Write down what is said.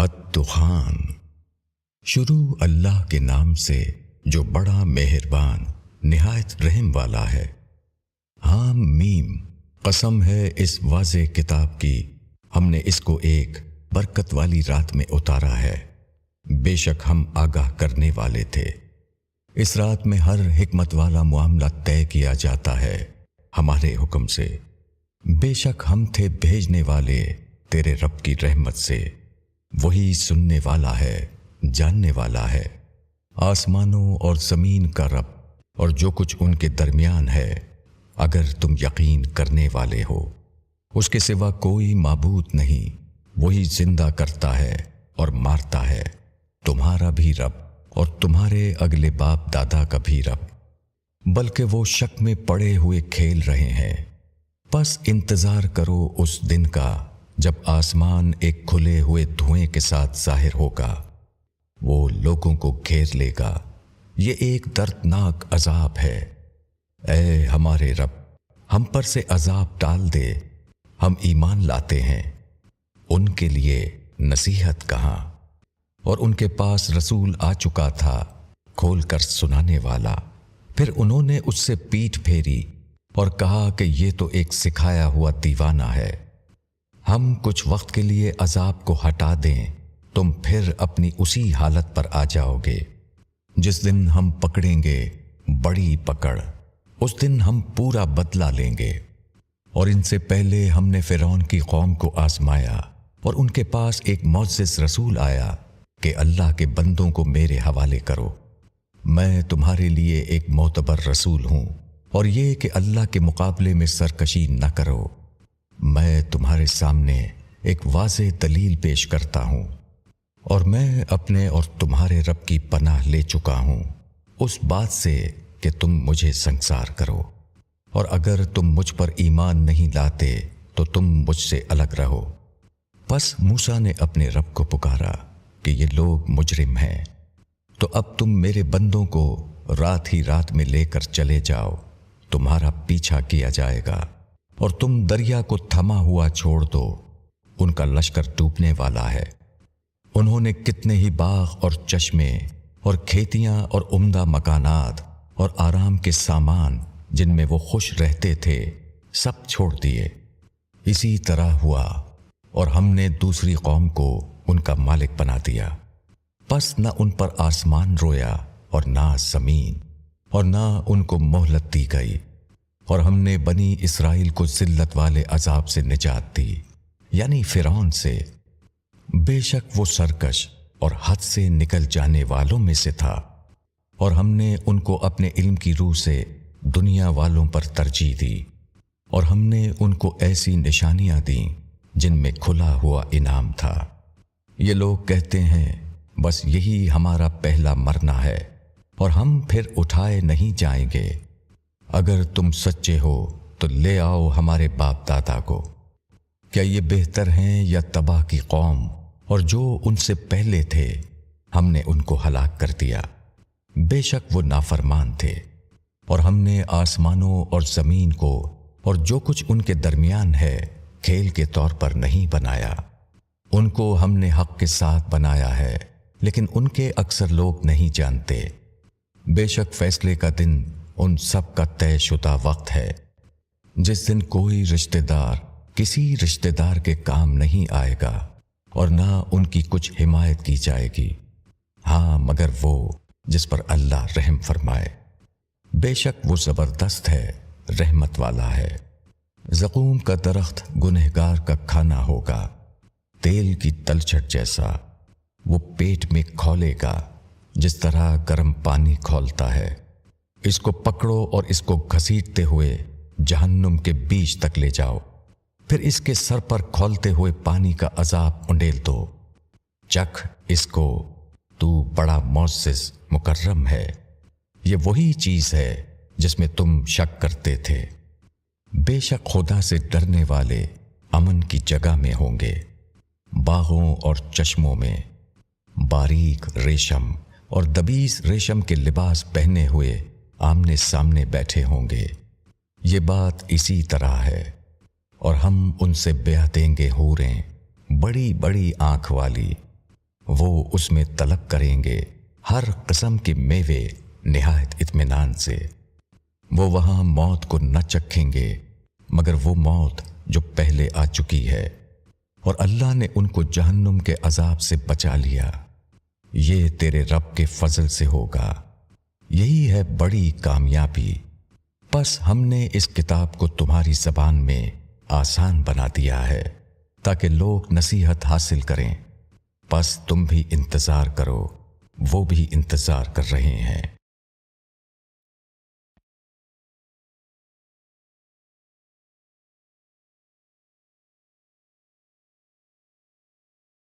الدخان۔ شروع اللہ کے نام سے جو بڑا مہربان، نہایت رحم والا ہے۔ ہاں میم، قسم ہے اس واضح کتاب کی۔ ہم نے اس کو ایک برکت والی رات میں اتارا ہے۔ بے شک ہم آگاہ کرنے والے تھے۔ اس رات میں ہر حکمت والا معاملہ طے کیا جاتا ہے ہمارے حکم سے۔ بے شک ہم تھے بھیجنے والے تیرے رب کی رحمت سے۔ وہی سننے والا ہے، جاننے والا ہے۔ آسمانوں اور زمین کا رب اور جو کچھ ان کے درمیان ہے، اگر تم یقین کرنے والے ہو، اس کے سوا کوئی معبود نہیں۔ وہی زندہ کرتا ہے اور مارتا ہے۔ تمہارا بھی رب اور تمہارے اگلے باپ دادا کا بھی رب۔ بلکہ وہ شک میں پڑے ہوئے کھیل رہے ہیں۔ بس انتظار کرو اس دن کا۔ جب آسمان ایک کھلے ہوئے دھوئیں کے ساتھ ظاہر ہوگا، وہ لوگوں کو گھیر لے گا۔ یہ ایک دردناک عذاب ہے۔ اے ہمارے رب، ہم پر سے عذاب ڈال دے۔ ہم ایمان لاتے ہیں۔ ان کے لیے نصیحت کہاں۔ اور ان کے پاس رسول آ چکا تھا کھول کر سنانے والا۔ پھر انہوں نے اس سے پیٹ پھیری اور کہا کہ یہ تو ایک سکھایا ہوا دیوانہ ہے۔ ہم کچھ وقت کے لیے عذاب کو ہٹا دیں۔ تم پھر اپنی اسی حالت پر آ جاؤ گے۔ جس دن ہم پکڑیں گے، بڑی پکڑ۔ اس دن ہم پورا بدلہ لیں گے۔ اور ان سے پہلے ہم نے فرعون کی قوم کو آزمایا۔ اور ان کے پاس ایک معزز رسول آیا کہ اللہ کے بندوں کو میرے حوالے کرو۔ میں تمہارے لیے ایک معتبر رسول ہوں۔ اور یہ کہ اللہ کے مقابلے میں سرکشی نہ کرو۔ میں تمہارے سامنے ایک واضح دلیل پیش کرتا ہوں اور میں اپنے اور تمہارے رب کی پناہ لے چکا ہوں۔ اس بات سے کہ تم مجھے سنسار کرو۔ اور اگر تم مجھ پر ایمان نہیں لاتے تو تم مجھ سے الگ رہو۔ بس موسا نے اپنے رب کو پکارا کہ یہ لوگ مجرم ہیں۔ تو اب تم میرے بندوں کو رات ہی رات میں لے کر چلے جاؤ۔ تمہارا پیچھا کیا جائے گا۔ اور تم دریا کو تھما ہوا چھوڑ دو۔ ان کا لشکر ڈوبنے والا ہے۔ انہوں نے کتنے ہی باغ اور چشمے اور کھیتیاں اور عمدہ مکانات اور آرام کے سامان جن میں وہ خوش رہتے تھے، سب چھوڑ دیے۔ اسی طرح ہوا اور ہم نے دوسری قوم کو ان کا مالک بنا دیا۔ بس نہ ان پر آسمان رویا اور نہ زمین اور نہ ان کو مہلت دی گئی۔ اور ہم نے بنی اسرائیل کو ذلت والے عذاب سے نجات دی یعنی فرعون سے۔ بے شک وہ سرکش اور حد سے نکل جانے والوں میں سے تھا۔ اور ہم نے ان کو اپنے علم کی روح سے دنیا والوں پر ترجیح دی۔ اور ہم نے ان کو ایسی نشانیاں دیں جن میں کھلا ہوا انعام تھا۔ یہ لوگ کہتے ہیں، بس یہی ہمارا پہلا مرنا ہے اور ہم پھر اٹھائے نہیں جائیں گے۔ اگر تم سچے ہو تو لے آؤ ہمارے باپ دادا کو۔ کیا یہ بہتر ہیں یا تباہ کی قوم؟ اور جو ان سے پہلے تھے، ہم نے ان کو ہلاک کر دیا۔ بے شک وہ نافرمان تھے۔ اور ہم نے آسمانوں اور زمین کو اور جو کچھ ان کے درمیان ہے، کھیل کے طور پر نہیں بنایا۔ ان کو ہم نے حق کے ساتھ بنایا ہے، لیکن ان کے اکثر لوگ نہیں جانتے۔ بے شک فیصلے کا دن ان سب کا طے شدہ وقت ہے۔ جس دن کوئی رشتہ دار کسی رشتہ دار کے کام نہیں آئے گا اور نہ ان کی کچھ حمایت کی جائے گی۔ ہاں مگر وہ جس پر اللہ رحم فرمائے۔ بے شک وہ زبردست ہے، رحمت والا ہے۔ زقوم کا درخت گنہگار کا کھانا ہوگا، تیل کی تلچھٹ جیسا۔ وہ پیٹ میں کھولے گا، جس طرح گرم پانی کھولتا ہے۔ اس کو پکڑو اور اس کو گھسیٹتے ہوئے جہنم کے بیچ تک لے جاؤ۔ پھر اس کے سر پر کھولتے ہوئے پانی کا عذاب انڈیل دو۔ چکھ، اس کو تو بڑا معزز مکرم ہے۔ یہ وہی چیز ہے جس میں تم شک کرتے تھے۔ بے شک خدا سے ڈرنے والے امن کی جگہ میں ہوں گے۔ باغوں اور چشموں میں باریک ریشم اور دبیس ریشم کے لباس پہنے ہوئے آمنے سامنے بیٹھے ہوں گے۔ یہ بات اسی طرح ہے۔ اور ہم ان سے بیاہ دیں گے ہو بڑی بڑی آنکھ والی۔ وہ اس میں طلب کریں گے ہر قسم کے میوے نہایت اطمینان سے۔ وہ وہاں موت کو نہ چکھیں گے، مگر وہ موت جو پہلے آ چکی ہے۔ اور اللہ نے ان کو جہنم کے عذاب سے بچا لیا۔ یہ تیرے رب کے فضل سے ہوگا۔ یہی ہے بڑی کامیابی۔ بس ہم نے اس کتاب کو تمہاری زبان میں آسان بنا دیا ہے تاکہ لوگ نصیحت حاصل کریں۔ بس تم بھی انتظار کرو، وہ بھی انتظار کر رہے ہیں۔